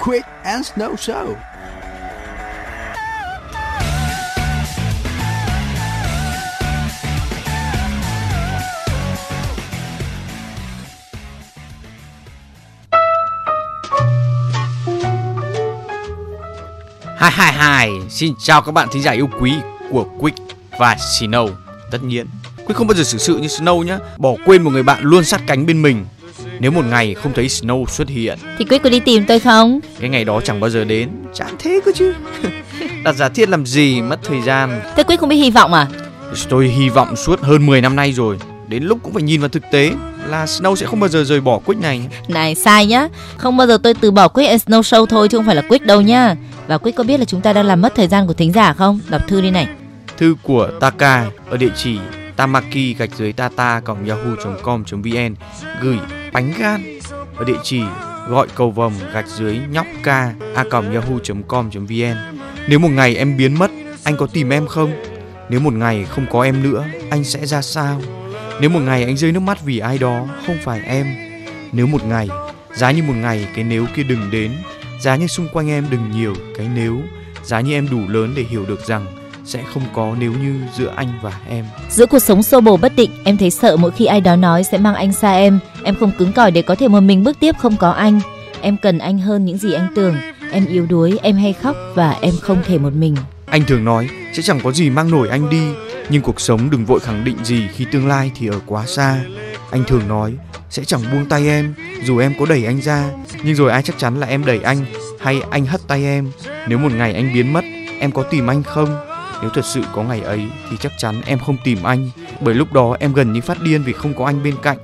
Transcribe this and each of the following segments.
Quick and Snow Show. Hi hi hi, xin chào các bạn thính giả yêu quý của Quick và Snow. Tất nhiên, Quick không bao giờ xử sự như Snow nhá, bỏ quên một người bạn luôn sát cánh bên mình. Nếu một ngày không thấy Snow xuất hiện, Thì Quyết có đi tìm tôi không? cái ngày đó chẳng bao giờ đến. Chán thế cơ chứ. Đặt giả thiết làm gì, mất thời gian. Thế Quyết không biết hy vọng à? Tôi hy vọng suốt hơn 10 năm nay rồi. Đến lúc cũng phải nhìn vào thực tế là Snow sẽ không bao giờ rời bỏ Quick này. Này sai nhá Không bao giờ tôi từ bỏ and Snow Show thôi Chứ không phải là Quick đâu nhá Và Quick có biết là chúng ta đang làm mất thời gian của thính giả không? Đọc thư đi này Thư của Taka ở địa chỉ tamaki gạch dưới tata còng yahoo.com.vn gửi bánh gan ở địa chỉ gọi cầu vồng gạch dưới nhóc ca a còng yahoo.com.vn nếu một ngày em biến mất, anh có tìm em không? Nếu một ngày không có em nữa, anh sẽ ra sao? Nếu một ngày anh rơi nước mắt vì ai đó, không phải em. Nếu một ngày, giá như một ngày cái nếu kia đừng đến, giá như xung quanh em đừng nhiều cái nếu, giá như em đủ lớn để hiểu được rằng sẽ không có nếu như giữa anh và em. Giữa cuộc sống xô bồ bất định Em thấy sợ mỗi khi ai đó nói sẽ mang anh xa em. Em không cứng cỏi để có thể một mình bước tiếp không có anh. Em cần anh hơn những gì anh tưởng. Em yếu đuối, em hay khóc Và em không thể một mình. Anh thường nói sẽ chẳng có gì mang nổi anh đi. Nhưng cuộc sống đừng vội khẳng định gì khi tương lai thì ở quá xa. Anh thường nói sẽ chẳng buông tay em. Dù em có đẩy anh ra nhưng rồi ai chắc chắn là em đẩy anh hay anh hất tay em. Nếu một ngày anh biến mất em có tìm anh không nếu thật sự có ngày ấy thì chắc chắn em không tìm anh bởi lúc đó em gần như phát điên vì không có anh bên cạnh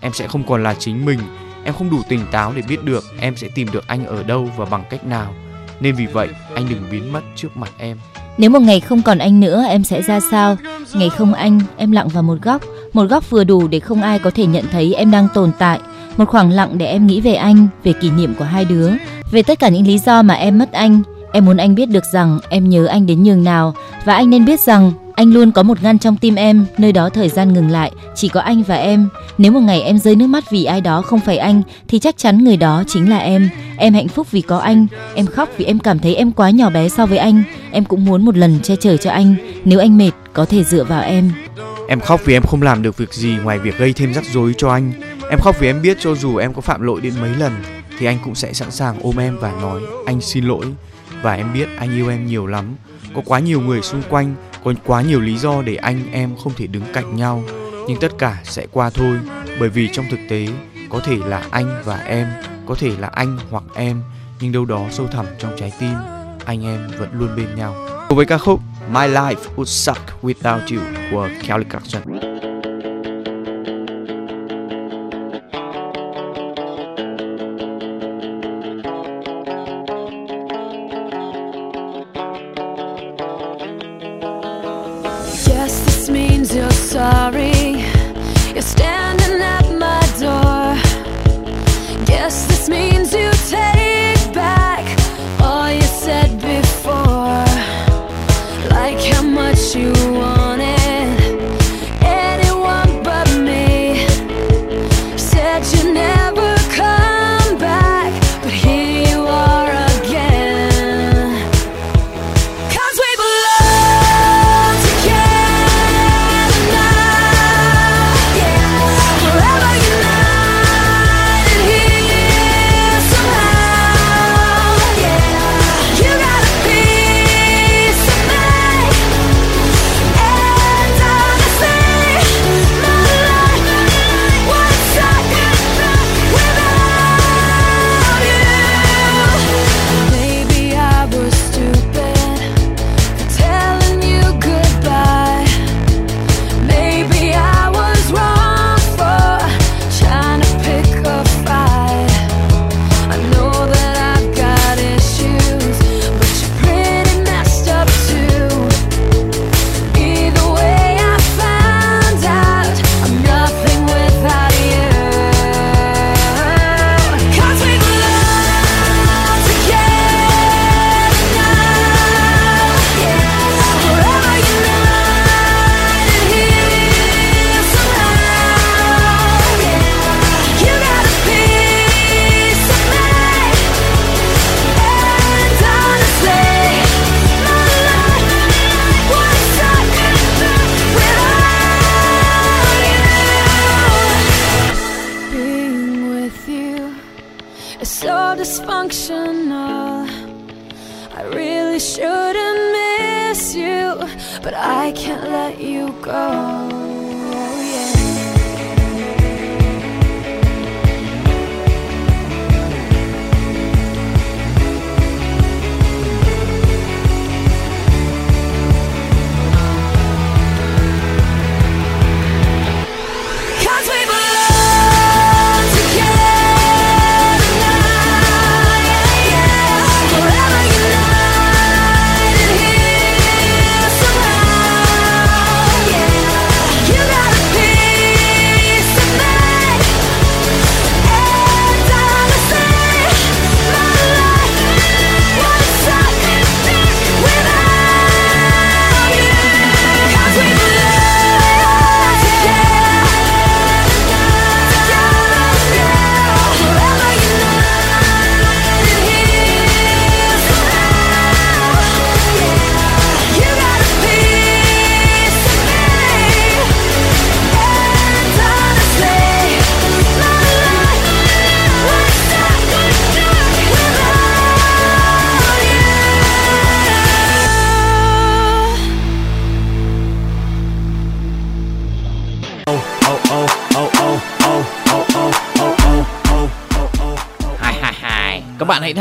em sẽ không còn là chính mình em không đủ tỉnh táo để biết được em sẽ tìm được anh ở đâu và bằng cách nào nên vì vậy anh đừng biến mất trước mặt em Nếu một ngày không còn anh nữa em sẽ ra sao? Ngày không anh, em lặng vào một góc, một góc vừa đủ để không ai có thể nhận thấy em đang tồn tại. Một khoảng lặng để em nghĩ về anh, về kỷ niệm của hai đứa, về tất cả những lý do mà em mất anh. Em muốn anh biết được rằng em nhớ anh đến nhường nào và anh nên biết rằng anh luôn có một ngăn trong tim em, nơi đó thời gian ngừng lại, chỉ có anh và em. Nếu một ngày em rơi nước mắt vì ai đó không phải anh thì chắc chắn người đó chính là em. Em hạnh phúc vì có anh, em khóc vì em cảm thấy em quá nhỏ bé so với anh. Em cũng muốn một lần che chở cho anh, nếu anh mệt có thể dựa vào em. Em khóc vì em không làm được việc gì ngoài việc gây thêm rắc rối cho anh. Em khóc vì em biết cho dù em có phạm lỗi đến mấy lần thì anh cũng sẽ sẵn sàng ôm em và nói anh xin lỗi. Và em biết anh yêu em nhiều lắm. Có quá nhiều người xung quanh, có quá nhiều lý do để anh em không thể đứng cạnh nhau. Nhưng tất cả sẽ qua thôi. Bởi vì trong thực tế có thể là anh và em, có thể là anh hoặc em, nhưng đâu đó sâu thẳm trong trái tim anh em vẫn luôn bên nhau. Cùng với ca khúc My Life Would Suck Without You của Kelly Clarkson. Shouldn't miss you, but I can't let you go.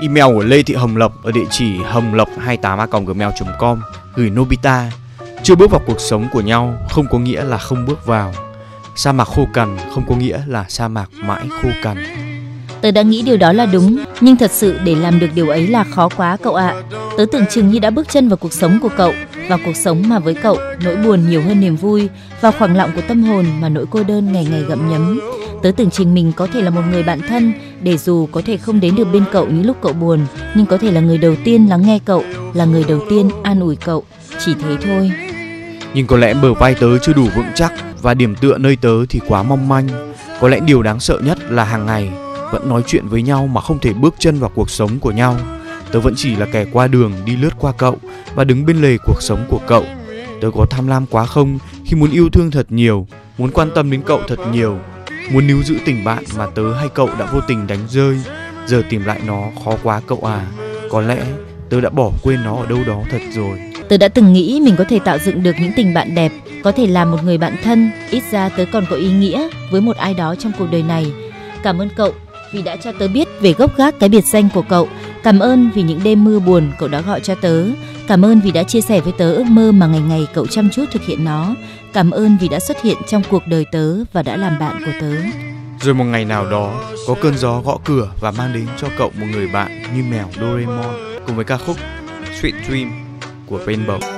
Email của Lê Thị Hồng Lộc ở địa chỉ hồng lộc 28a gmail.com gửi Nobita. Chưa bước vào cuộc sống của nhau không có nghĩa là không bước vào. Sa mạc khô cằn không có nghĩa là sa mạc mãi khô cằn. Tớ đã nghĩ điều đó là đúng, nhưng thật sự để làm được điều ấy là khó quá cậu ạ. Tớ tưởng chừng như đã bước chân vào cuộc sống của cậu, vào cuộc sống mà với cậu nỗi buồn nhiều hơn niềm vui, vào khoảng lặng của tâm hồn mà nỗi cô đơn ngày ngày gặm nhấm. Tớ tưởng chừng mình có thể là một người bạn thân, để dù có thể không đến được bên cậu những lúc cậu buồn, nhưng có thể là người đầu tiên lắng nghe cậu, là người đầu tiên an ủi cậu. Chỉ thế thôi. Nhưng có lẽ bờ vai tớ chưa đủ vững chắc và điểm tựa nơi tớ thì quá mong manh. Có lẽ điều đáng sợ nhất là hàng ngày vẫn nói chuyện với nhau mà không thể bước chân vào cuộc sống của nhau. Tớ vẫn chỉ là kẻ qua đường đi lướt qua cậu và đứng bên lề cuộc sống của cậu. Tớ có tham lam quá không khi muốn yêu thương thật nhiều, muốn quan tâm đến cậu thật nhiều, muốn níu giữ tình bạn mà tớ hay cậu đã vô tình đánh rơi. Giờ tìm lại nó khó quá cậu à. Có lẽ tớ đã bỏ quên nó ở đâu đó thật rồi. Tớ đã từng nghĩ mình có thể tạo dựng được những tình bạn đẹp, có thể làm một người bạn thân, ít ra tớ còn có ý nghĩa với một ai đó trong cuộc đời này. Cảm ơn cậu vì đã cho tớ biết về gốc gác cái biệt danh của cậu. Cảm ơn vì những đêm mưa buồn cậu đã gọi cho tớ. Cảm ơn vì đã chia sẻ với tớ ước mơ mà ngày ngày cậu chăm chút thực hiện nó. Cảm ơn vì đã xuất hiện trong cuộc đời tớ và đã làm bạn của tớ. Rồi một ngày nào đó, có cơn gió gõ cửa và mang đến cho cậu một người bạn như mèo Doraemon cùng với ca khúc Sweet Dream của Rainbow.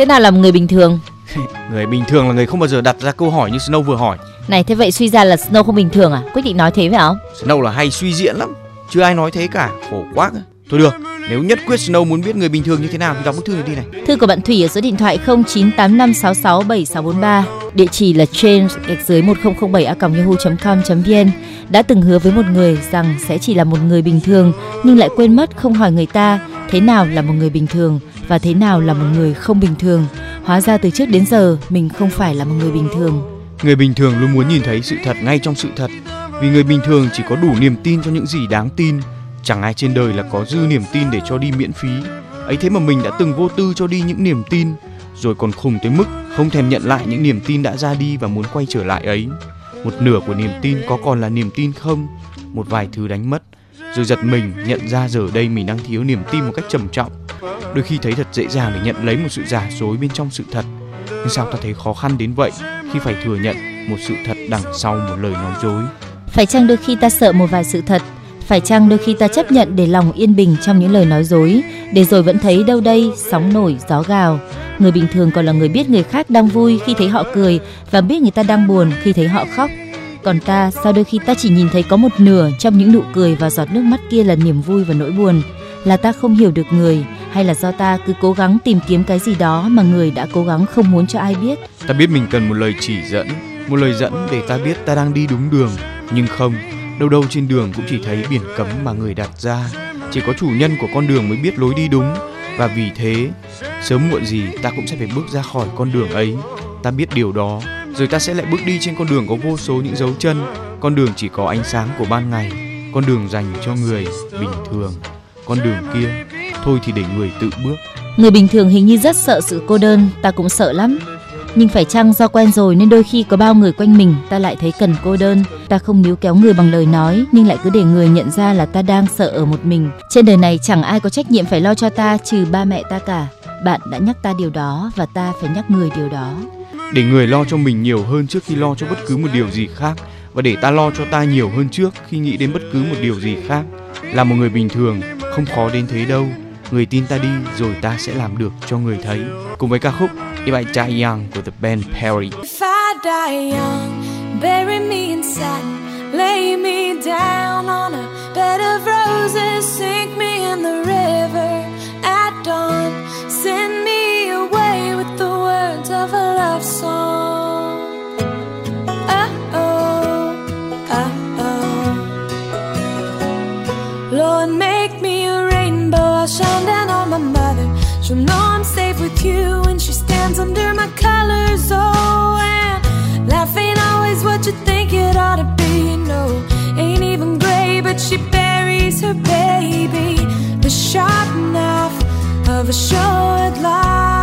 Thế nào là một người bình thường? Người bình thường là người không bao giờ đặt ra câu hỏi như Snow vừa hỏi. Này thế vậy suy ra là Snow không bình thường à? Quick định nói thế phải không? Snow là hay suy diễn lắm, chưa ai nói thế cả, khổ quá. Thôi được, nếu nhất quyết Snow muốn biết người bình thường như thế nào thì đọc bức thư này đi này. Thư của bạn Thủy ở số điện thoại 0985667643, địa chỉ là change gạch dưới 1007 a yahoo.com.vn đã từng hứa với một người rằng sẽ chỉ là một người bình thường nhưng lại quên mất không hỏi người ta thế nào là một người bình thường và thế nào là một người không bình thường. Hóa ra từ trước đến giờ mình không phải là một người bình thường. Người bình thường luôn muốn nhìn thấy sự thật ngay trong sự thật, vì người bình thường chỉ có đủ niềm tin cho những gì đáng tin. Chẳng ai trên đời là có dư niềm tin để cho đi miễn phí. Ấy thế mà mình đã từng vô tư cho đi những niềm tin, rồi còn khùng tới mức không thèm nhận lại những niềm tin đã ra đi và muốn quay trở lại ấy. Một nửa của niềm tin có còn là niềm tin không? Một vài thứ đánh mất, rồi giật mình nhận ra giờ đây mình đang thiếu niềm tin một cách trầm trọng. Đôi khi thấy thật dễ dàng để nhận lấy một sự giả dối bên trong sự thật, nhưng sao ta thấy khó khăn đến vậy khi phải thừa nhận một sự thật đằng sau một lời nói dối. Phải chăng đôi khi ta sợ một vài sự thật? Phải chăng đôi khi ta chấp nhận để lòng yên bình trong những lời nói dối, để rồi vẫn thấy đâu đây sóng nổi gió gào. Người bình thường còn là người biết người khác đang vui khi thấy họ cười và biết người ta đang buồn khi thấy họ khóc. Còn ta, sao đôi khi ta chỉ nhìn thấy có một nửa trong những nụ cười và giọt nước mắt kia là niềm vui và nỗi buồn? Là ta không hiểu được người hay là do ta cứ cố gắng tìm kiếm cái gì đó mà người đã cố gắng không muốn cho ai biết? Ta biết mình cần một lời chỉ dẫn, một lời dẫn để ta biết ta đang đi đúng đường, nhưng không, đâu đâu trên đường cũng chỉ thấy biển cấm mà người đặt ra. Chỉ có chủ nhân của con đường mới biết lối đi đúng và vì thế sớm muộn gì ta cũng sẽ phải bước ra khỏi con đường ấy. Ta biết điều đó, rồi ta sẽ lại bước đi trên con đường có vô số những dấu chân, con đường chỉ có ánh sáng của ban ngày, con đường dành cho người bình thường. Con đường kia, thôi thì để người tự bước. Người bình thường hình như rất sợ sự cô đơn, ta cũng sợ lắm. Nhưng phải chăng do quen rồi nên đôi khi có bao người quanh mình ta lại thấy cần cô đơn Ta không níu kéo người bằng lời nói nhưng lại cứ để người nhận ra là ta đang sợ ở một mình Trên đời này chẳng ai có trách nhiệm phải lo cho ta trừ ba mẹ ta cả Bạn đã nhắc ta điều đó và ta phải nhắc người điều đó để người lo cho mình nhiều hơn trước khi lo cho bất cứ một điều gì khác và để ta lo cho ta nhiều hơn trước khi nghĩ đến bất cứ một điều gì khác. Là một người bình thường không khó đến thế đâu. Người tin ta đi rồi ta sẽ làm được cho người thấy. Cùng với ca khúc If I Die Young của The Band Perry. If I die young, bury me in satin, lay me down on a bed of roses, sink me in the river at dawn, the words of a love song. Oh oh, oh oh. Lord, make me a rainbow. I'll shine down on my mother. She'll know I'm safe with you when she stands under my colors. Oh, and life ain't always what you think it ought to be. No, ain't even gray, but she buries her baby. The sharp knife of a short life.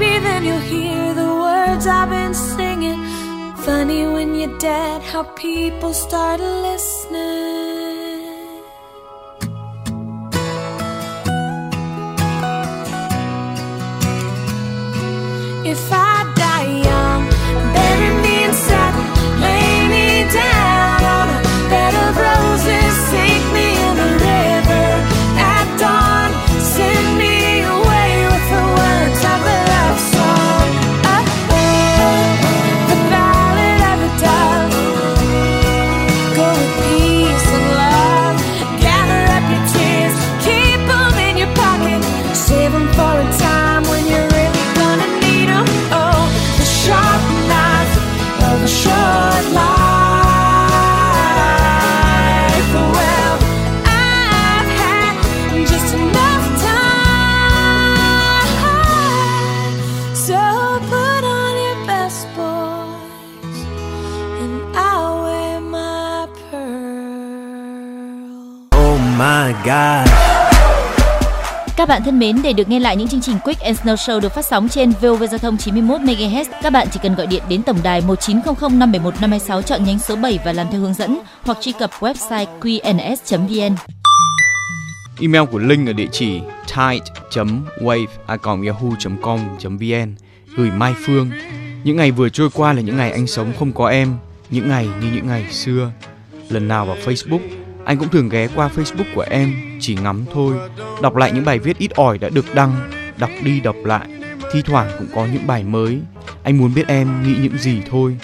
Maybe then you'll hear the words I've been singing. Funny when you're dead, how people start listening. God. Các bạn thân mến, để được nghe lại những chương trình Quick and Snow Show được phát sóng trên VOV Giao thông 91 MHz, các bạn chỉ cần gọi điện đến tổng đài 1900 571 526 chọn nhánh số 7 và làm theo hướng dẫn hoặc truy cập website qns.vn. Email của Linh ở địa chỉ tight.wave@yahoo.com.vn gửi Mai Phương. Những ngày vừa trôi qua là những ngày anh sống không có em, những ngày như những ngày xưa. Lần nào vào Facebook, anh cũng thường ghé qua Facebook của em, chỉ ngắm thôi, đọc lại những bài viết ít ỏi đã được đăng, đọc đi đọc lại. Thi thoảng cũng có những bài mới. Anh muốn biết em nghĩ những gì thôi.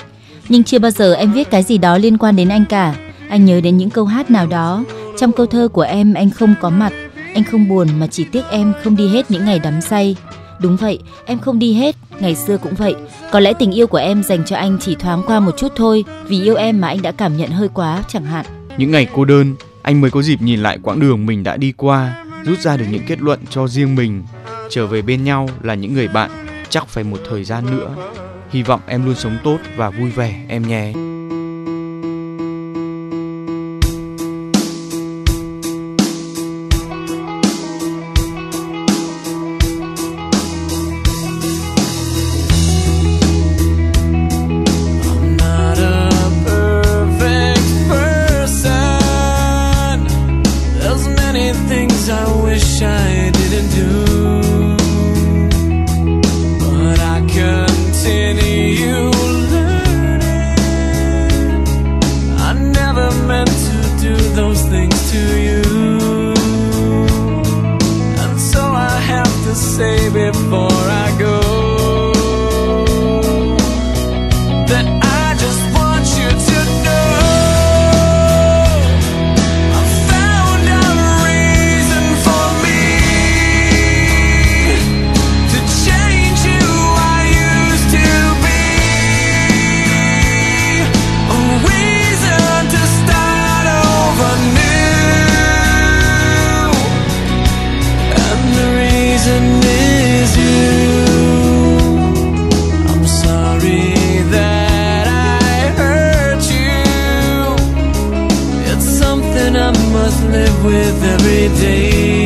Nhưng chưa bao giờ em viết cái gì đó liên quan đến anh cả. Anh nhớ đến những câu hát nào đó. Trong câu thơ của em anh không có mặt. Anh không buồn mà chỉ tiếc em không đi hết những ngày đắm say. Đúng vậy, em không đi hết, ngày xưa cũng vậy. Có lẽ tình yêu của em dành cho anh chỉ thoáng qua một chút thôi, vì yêu em mà anh đã cảm nhận hơi quá chẳng hạn. Những ngày cô đơn, anh mới có dịp nhìn lại quãng đường mình đã đi qua, rút ra được những kết luận cho riêng mình. Trở về bên nhau là những người bạn, chắc phải một thời gian nữa. Hy vọng em luôn sống tốt và vui vẻ em nhé. With every day.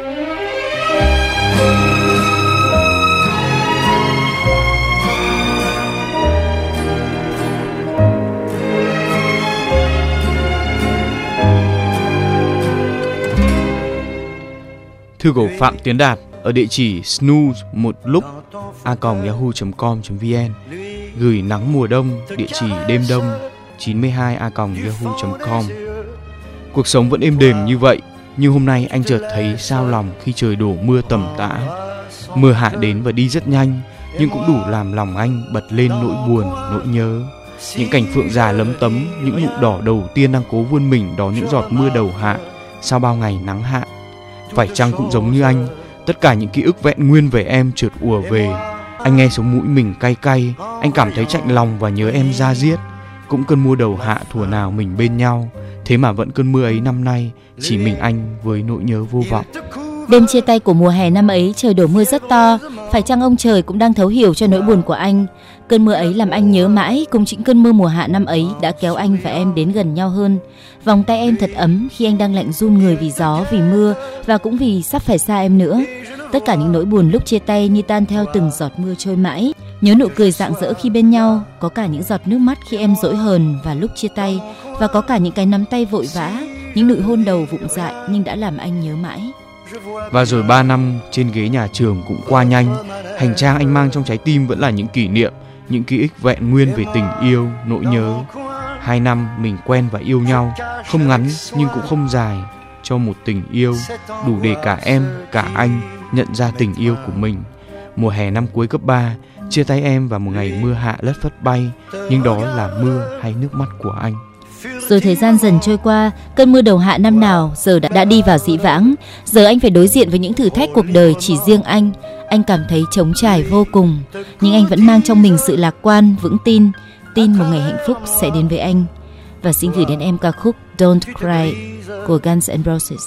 Thư của Phạm Tiến Đạt ở địa chỉ snooze một lúc a yahoo.com.vn gửi nắng mùa đông, địa chỉ đêm đông 92 a yahoo.com Cuộc sống vẫn êm đềm như vậy, nhưng hôm nay anh chợt thấy sao lòng khi trời đổ mưa tầm tã. Mưa hạ đến và đi rất nhanh, nhưng cũng đủ làm lòng anh bật lên nỗi buồn, nỗi nhớ. Những cảnh phượng già lấm tấm, những nụ đỏ đầu tiên đang cố vươn mình đón những giọt mưa đầu hạ. Sau bao ngày nắng hạ phải chăng cũng giống như anh. Tất cả những ký ức vẹn nguyên về em trượt ùa về. Anh nghe sống mũi mình cay cay. Anh cảm thấy chạnh lòng và nhớ em ra diết. Cũng cơn mưa đầu hạ thủa nào mình bên nhau. Thế mà vẫn cơn mưa ấy năm nay chỉ mình anh với nỗi nhớ vô vọng. Đêm chia tay của mùa hè năm ấy trời đổ mưa rất to, phải chăng ông trời cũng đang thấu hiểu cho nỗi buồn của anh. Cơn mưa ấy làm anh nhớ mãi, cùng chính cơn mưa mùa hạ năm ấy đã kéo anh và em đến gần nhau hơn. Vòng tay em thật ấm khi anh đang lạnh run người vì gió, vì mưa và cũng vì sắp phải xa em nữa. Tất cả những nỗi buồn lúc chia tay như tan theo từng giọt mưa trôi mãi. Nhớ nụ cười rạng rỡ khi bên nhau, có cả những giọt nước mắt khi em dỗi hờn và lúc chia tay, và có cả những cái nắm tay vội vã, những nụ hôn đầu vụng dại nhưng đã làm anh nhớ mãi. và rồi 3 năm trên ghế nhà trường cũng qua nhanh hành trang anh mang trong trái tim vẫn là những kỷ niệm những ký ức vẹn nguyên về tình yêu nỗi nhớ hai năm mình quen và yêu nhau không ngắn nhưng cũng không dài cho một tình yêu đủ để cả em cả anh nhận ra tình yêu của mình mùa hè năm cuối cấp 3 chia tay em vào một ngày mưa hạ lất phất bay nhưng đó là mưa hay nước mắt của anh Rồi thời gian dần trôi qua, cơn mưa đầu hạ năm nào giờ đã, đã đi vào dĩ vãng. Giờ anh phải đối diện với những thử thách cuộc đời chỉ riêng anh. Anh cảm thấy trống trải vô cùng, nhưng anh vẫn mang trong mình sự lạc quan, vững tin, tin một ngày hạnh phúc sẽ đến với anh. Và xin gửi đến em ca khúc Don't Cry của Guns N' Roses.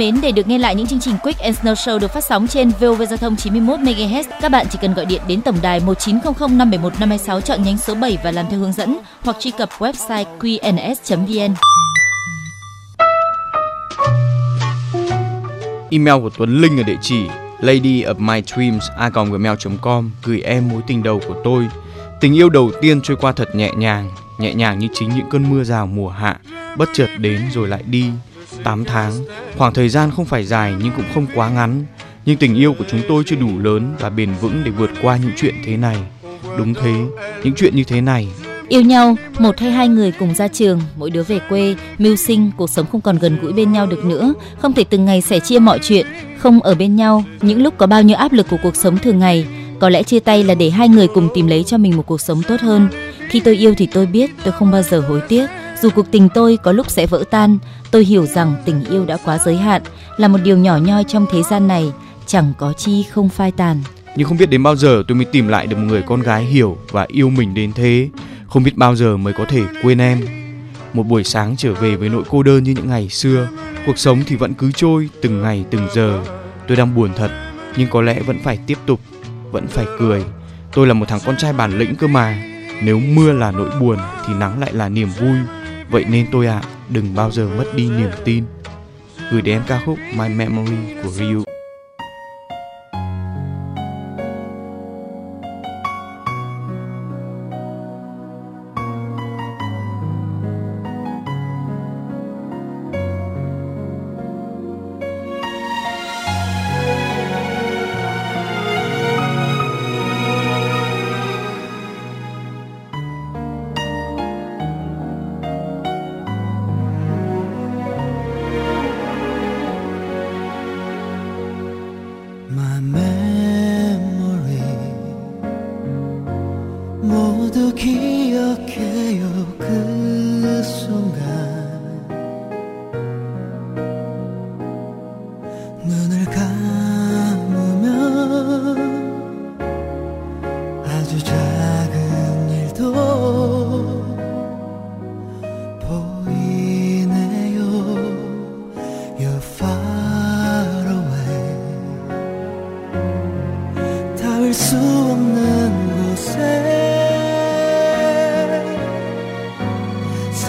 Mến, để được nghe lại những chương trình Quick and Snow Show được phát sóng trên VOV Giao thông 91 MHz, các bạn chỉ cần gọi điện đến tổng đài 1900 571 526 chọn nhánh số 7 và làm theo hướng dẫn hoặc truy cập website qns.vn. Email của Tuấn Linh ở địa chỉ lady of my dreams@gmail.com gửi em mối tình đầu của tôi. Tình yêu đầu tiên trôi qua thật nhẹ nhàng, nhẹ nhàng như chính những cơn mưa rào mùa hạ, bất chợt đến rồi lại đi. 8 tháng, khoảng thời gian không phải dài nhưng cũng không quá ngắn. Nhưng tình yêu của chúng tôi chưa đủ lớn và bền vững để vượt qua những chuyện thế này. Đúng thế, những chuyện như thế này Yêu nhau, một hay hai người cùng ra trường, mỗi đứa về quê, mưu sinh, cuộc sống không còn gần gũi bên nhau được nữa, không thể từng ngày sẻ chia mọi chuyện, không ở bên nhau, những lúc có bao nhiêu áp lực của cuộc sống thường ngày, có lẽ chia tay là để hai người cùng tìm lấy cho mình một cuộc sống tốt hơn. Khi tôi yêu thì tôi biết tôi không bao giờ hối tiếc, dù cuộc tình tôi có lúc sẽ vỡ tan, tôi hiểu rằng tình yêu đã quá giới hạn, là một điều nhỏ nhoi trong thế gian này, chẳng có chi không phai tàn. Nhưng không biết đến bao giờ tôi mới tìm lại được một người con gái hiểu và yêu mình đến thế. Không biết bao giờ mới có thể quên em. Một buổi sáng trở về với nỗi cô đơn như những ngày xưa. Cuộc sống thì vẫn cứ trôi từng ngày từng giờ. Tôi đang buồn thật, nhưng có lẽ vẫn phải tiếp tục, vẫn phải cười. Tôi là một thằng con trai bản lĩnh cơ mà. Nếu mưa là nỗi buồn thì nắng lại là niềm vui. Vậy nên tôi ạ, đừng bao giờ mất đi niềm tin. Gửi đến ca khúc My Memory của Ryu.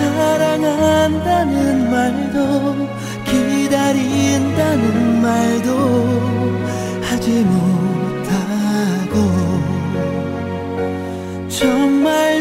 사랑한다는 말도 기다린다는 말도 하지 못하고 정말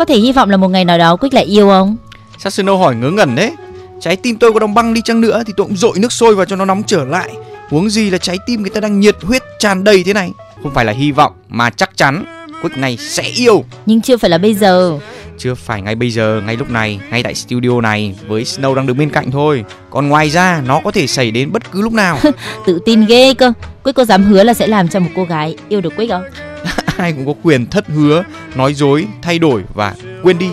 Có thể hy vọng là một ngày nào đó Quick lại yêu không? Sao Snow hỏi ngớ ngẩn đấy? Trái tim tôi có đóng băng đi chăng nữa thì tôi cũng dội nước sôi vào cho nó nóng trở lại. Huống gì là trái tim người ta đang nhiệt huyết tràn đầy thế này. Không phải là hy vọng mà chắc chắn Quick này sẽ yêu. Nhưng chưa phải là bây giờ. Chưa phải ngay bây giờ, ngay lúc này, ngay tại studio này với Snow đang đứng bên cạnh thôi. Còn ngoài ra nó có thể xảy đến bất cứ lúc nào. Tự tin ghê cơ. Quick có dám hứa là sẽ làm cho một cô gái yêu được Quick không? Ai cũng có quyền thất hứa, nói dối, thay đổi và quên đi.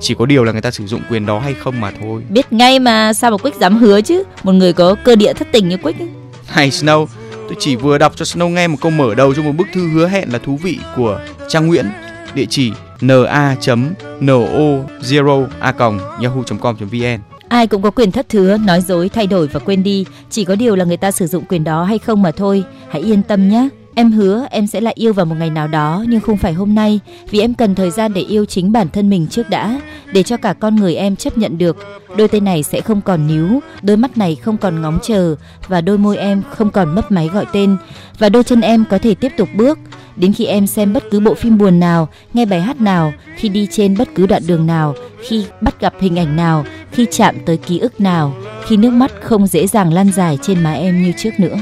Chỉ có điều là người ta sử dụng quyền đó hay không mà thôi. Biết ngay mà sao mà Quick dám hứa chứ? Một người có cơ địa thất tình như Quick ấy. Này Snow, tôi chỉ vừa đọc cho Snow nghe một câu mở đầu cho một bức thư hứa hẹn là thú vị của Trang Nguyễn, địa chỉ na.no0a.yahoo.com.vn. Ai cũng có quyền thất hứa, nói dối, thay đổi và quên đi. Chỉ có điều là người ta sử dụng quyền đó hay không mà thôi. Hãy yên tâm nhé. Em hứa em sẽ lại yêu vào một ngày nào đó nhưng không phải hôm nay vì em cần thời gian để yêu chính bản thân mình trước đã để cho cả con người em chấp nhận được. Đôi tay này sẽ không còn níu, đôi mắt này không còn ngóng chờ và đôi môi em không còn mấp máy gọi tên và đôi chân em có thể tiếp tục bước đến khi em xem bất cứ bộ phim buồn nào, nghe bài hát nào, khi đi trên bất cứ đoạn đường nào, khi bắt gặp hình ảnh nào, khi chạm tới ký ức nào, khi nước mắt không dễ dàng lan dài trên má em như trước nữa.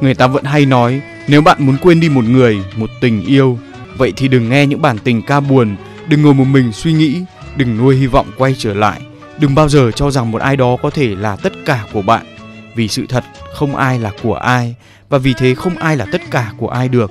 Người ta vẫn hay nói nếu bạn muốn quên đi một người, một tình yêu, vậy thì đừng nghe những bản tình ca buồn, đừng ngồi một mình suy nghĩ, đừng nuôi hy vọng quay trở lại, đừng bao giờ cho rằng một ai đó có thể là tất cả của bạn. Vì sự thật không ai là của ai và vì thế không ai là tất cả của ai được.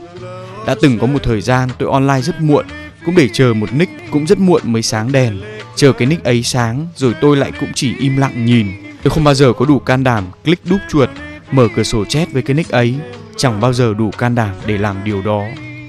Đã từng có một thời gian tôi online rất muộn, cũng để chờ một nick cũng rất muộn mới sáng đèn. Chờ cái nick ấy sáng rồi tôi lại cũng chỉ im lặng nhìn. Tôi không bao giờ có đủ can đảm click đúp chuột, mở cửa sổ chat với cái nick ấy. Chẳng bao giờ đủ can đảm để làm điều đó.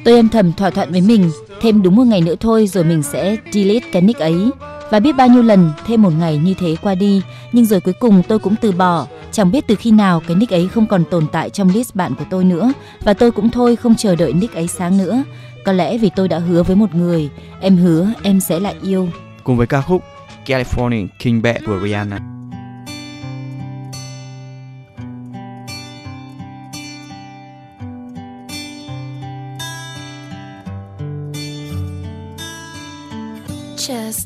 Tôi âm thầm thỏa thuận với mình thêm đúng một ngày nữa thôi rồi mình sẽ delete cái nick ấy và biết bao nhiêu lần thêm một ngày như thế qua đi nhưng rồi cuối cùng tôi cũng từ bỏ chẳng biết từ khi nào cái nick ấy không còn tồn tại trong list bạn của tôi nữa và tôi cũng thôi không chờ đợi nick ấy sáng nữa có lẽ vì tôi đã hứa với một người em hứa em sẽ lại yêu Cùng với ca khúc California King Bad của Rihanna.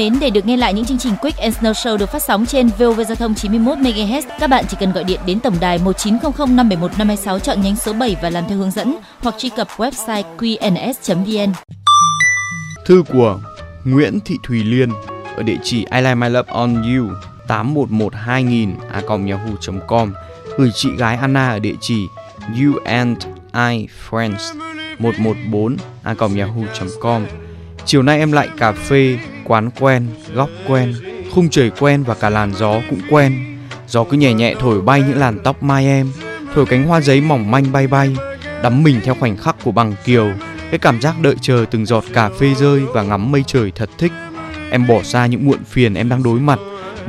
mến, để được nghe lại những chương trình Quick and Snow Show được phát sóng trên VOV Giao thông 91 MHz, các bạn chỉ cần gọi điện đến tổng đài 1900 571 526 chọn nhánh số 7 và làm theo hướng dẫn hoặc truy cập website qns.vn. Thư của Nguyễn Thị Thùy Liên ở địa chỉ I like my love on you 811 2000 a yahoo.com gửi chị gái Anna ở địa chỉ you and I friends 114 a yahoo.com Chiều nay em lại cà phê, quán quen, góc quen, khung trời quen và cả làn gió cũng quen. Gió cứ nhẹ nhẹ thổi bay những làn tóc mai em, thổi cánh hoa giấy mỏng manh bay bay, đắm mình theo khoảnh khắc của bằng kiều. Cái cảm giác đợi chờ từng giọt cà phê rơi và ngắm mây trời thật thích. Em bỏ xa những muộn phiền em đang đối mặt,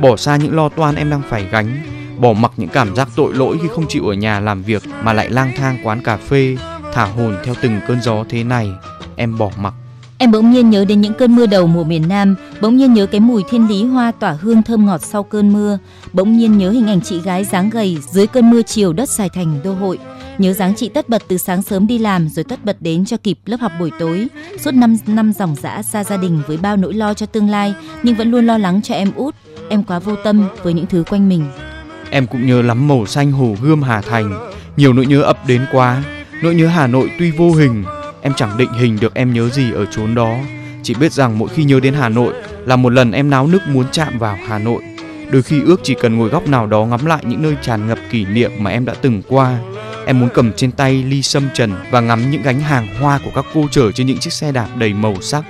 bỏ xa những lo toan em đang phải gánh, bỏ mặc những cảm giác tội lỗi khi không chịu ở nhà làm việc mà lại lang thang quán cà phê, thả hồn theo từng cơn gió thế này. Em bỏ mặc. Em bỗng nhiên nhớ đến những cơn mưa đầu mùa miền Nam, bỗng nhiên nhớ cái mùi thiên lý hoa tỏa hương thơm ngọt sau cơn mưa, bỗng nhiên nhớ hình ảnh chị gái dáng gầy dưới cơn mưa chiều đất Sài Thành đô hội, nhớ dáng chị tất bật từ sáng sớm đi làm rồi tất bật đến cho kịp lớp học buổi tối, suốt 5 năm dòng dã xa gia đình với bao nỗi lo cho tương lai nhưng vẫn luôn lo lắng cho em út. Em quá vô tâm với những thứ quanh mình. Em cũng nhớ lắm màu xanh hồ gươm Hà Thành Nhiều nỗi nhớ ập đến quá Nỗi nhớ Hà Nội tuy vô hình Em chẳng định hình được em nhớ gì ở chốn đó. Chỉ biết rằng mỗi khi nhớ đến Hà Nội Là một lần em náo nức muốn chạm vào Hà Nội. Đôi khi ước chỉ cần ngồi góc nào đó ngắm lại những nơi tràn ngập kỷ niệm mà em đã từng qua. Em muốn cầm trên tay ly sâm trần và ngắm những gánh hàng hoa của các cô chở trên những chiếc xe đạp đầy màu sắc.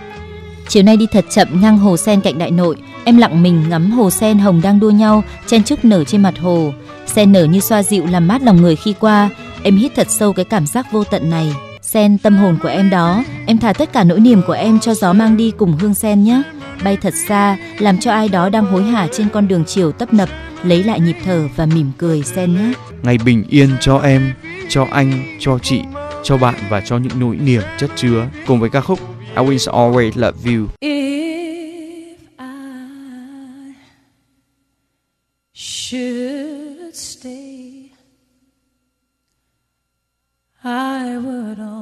Chiều nay đi thật chậm ngang hồ sen cạnh đại nội, em lặng mình ngắm hồ sen hồng đang đua nhau, chen chúc nở trên mặt hồ. Sen nở như xoa dịu làm mát lòng người khi qua, em hít thật sâu cái cảm giác vô tận này. Sen tâm hồn của em đó, em thả tất cả nỗi niềm của em cho gió mang đi cùng hương sen nhé. Bay thật xa, làm cho ai đó đang hối hả trên con đường chiều tấp nập, lấy lại nhịp thở và mỉm cười sen nhé. Ngày bình yên cho em, cho anh, cho chị, cho bạn và cho những nỗi niềm chất chứa Cùng với ca khúc I will always love you If I should stay, I would only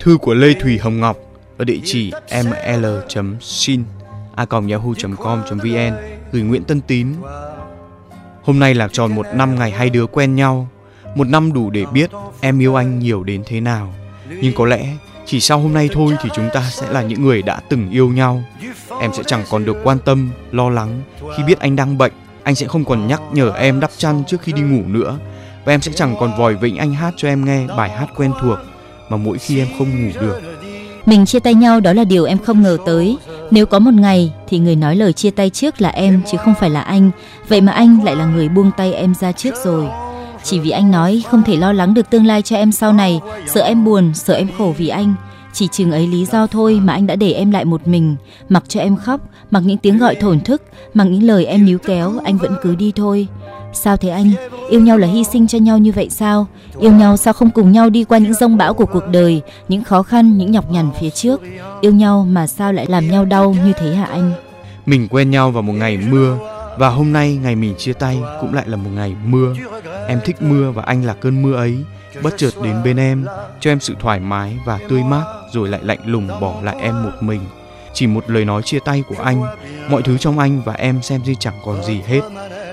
Thư của Lê Thùy Hồng Ngọc ở địa chỉ ml.sin a yahoo.com.vn gửi Nguyễn Tân Tín. Hôm nay là tròn một năm ngày hai đứa quen nhau, một năm đủ để biết em yêu anh nhiều đến thế nào. Nhưng có lẽ chỉ sau hôm nay thôi thì chúng ta sẽ là những người đã từng yêu nhau. Em sẽ chẳng còn được quan tâm, lo lắng khi biết anh đang bệnh. Anh sẽ không còn nhắc nhở em đắp chăn trước khi đi ngủ nữa. Và em sẽ chẳng còn vòi vĩnh anh hát cho em nghe bài hát quen thuộc mà mỗi khi em không ngủ được. Mình chia tay nhau đó là điều em không ngờ tới. Nếu có một ngày thì người nói lời chia tay trước là em chứ không phải là anh. Vậy mà anh lại là người buông tay em ra trước rồi. Chỉ vì anh nói không thể lo lắng được tương lai cho em sau này, sợ em buồn, sợ em khổ vì anh. Chỉ chừng ấy lý do thôi mà anh đã để em lại một mình, mặc cho em khóc, mặc những tiếng gọi thổn thức, mặc những lời em níu kéo, anh vẫn cứ đi thôi. Sao thế anh? Yêu nhau là hy sinh cho nhau như vậy sao? Yêu nhau sao không cùng nhau đi qua những rông bão của cuộc đời, những khó khăn, những nhọc nhằn phía trước? Yêu nhau mà sao lại làm nhau đau như thế hả anh? Mình quen nhau vào một ngày mưa và hôm nay ngày mình chia tay cũng lại là một ngày mưa. Em thích mưa và anh là cơn mưa ấy, bất chợt đến bên em, cho em sự thoải mái và tươi mát rồi lại lạnh lùng bỏ lại em một mình. Chỉ một lời nói chia tay của anh, mọi thứ trong anh và em xem như chẳng còn gì hết.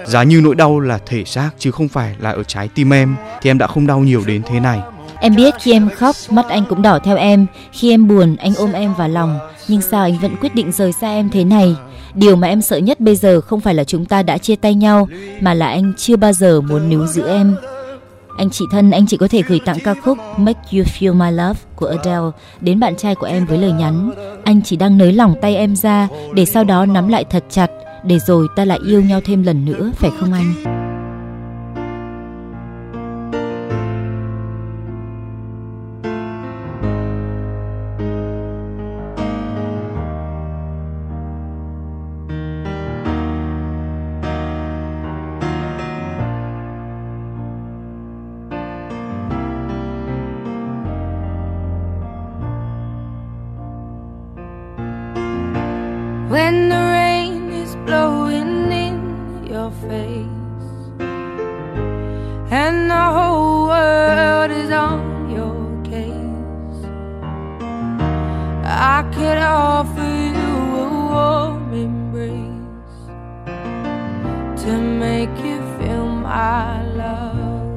Giá như nỗi đau là thể xác chứ không phải là ở trái tim em thì em đã không đau nhiều đến thế này. Em biết khi em khóc, mắt anh cũng đỏ theo em. Khi em buồn, anh ôm em vào lòng. Nhưng sao anh vẫn quyết định rời xa em thế này? Điều mà em sợ nhất bây giờ không phải là chúng ta đã chia tay nhau, mà là anh chưa bao giờ muốn níu giữ em. Anh chị thân, anh chỉ có thể gửi tặng ca khúc Make You Feel My Love của Adele đến bạn trai của em với lời nhắn Anh chỉ đang nới lỏng tay em ra để sau đó nắm lại thật chặt để rồi ta lại yêu nhau thêm lần nữa, phải không anh? To make you feel my love.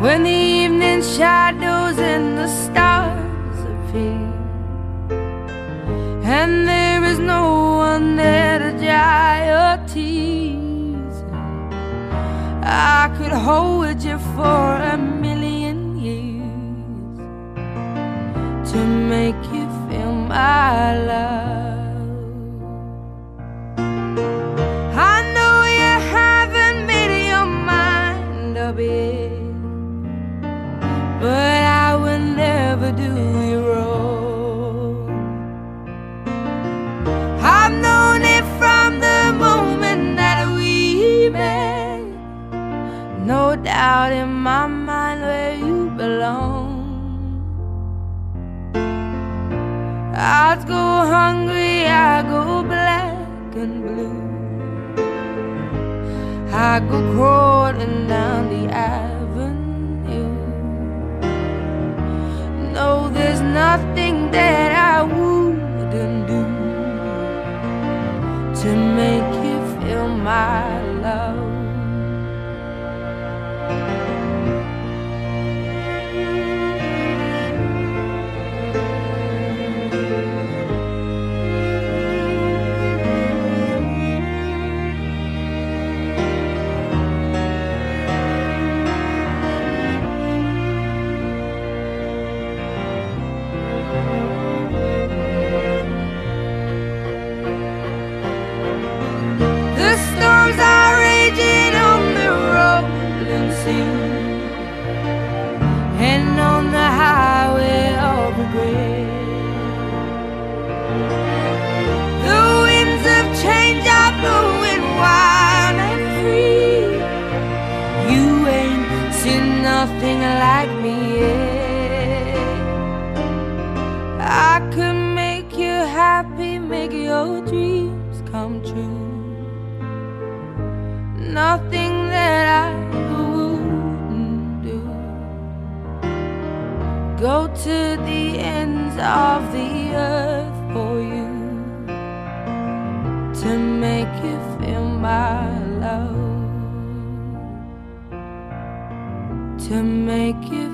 When the evening shadows and the stars appear and there is no one there to dry your tears, I could hold you for a million years to make you feel my love. But I will never do you wrong. I've known it from the moment that we met. No doubt in my mind where you belong. I'd go hungry, I go black and blue. I go crawling down the avenue. No, there's nothing that I wouldn't do to make you feel my love. Ends of the earth for you to make you feel my love. To make you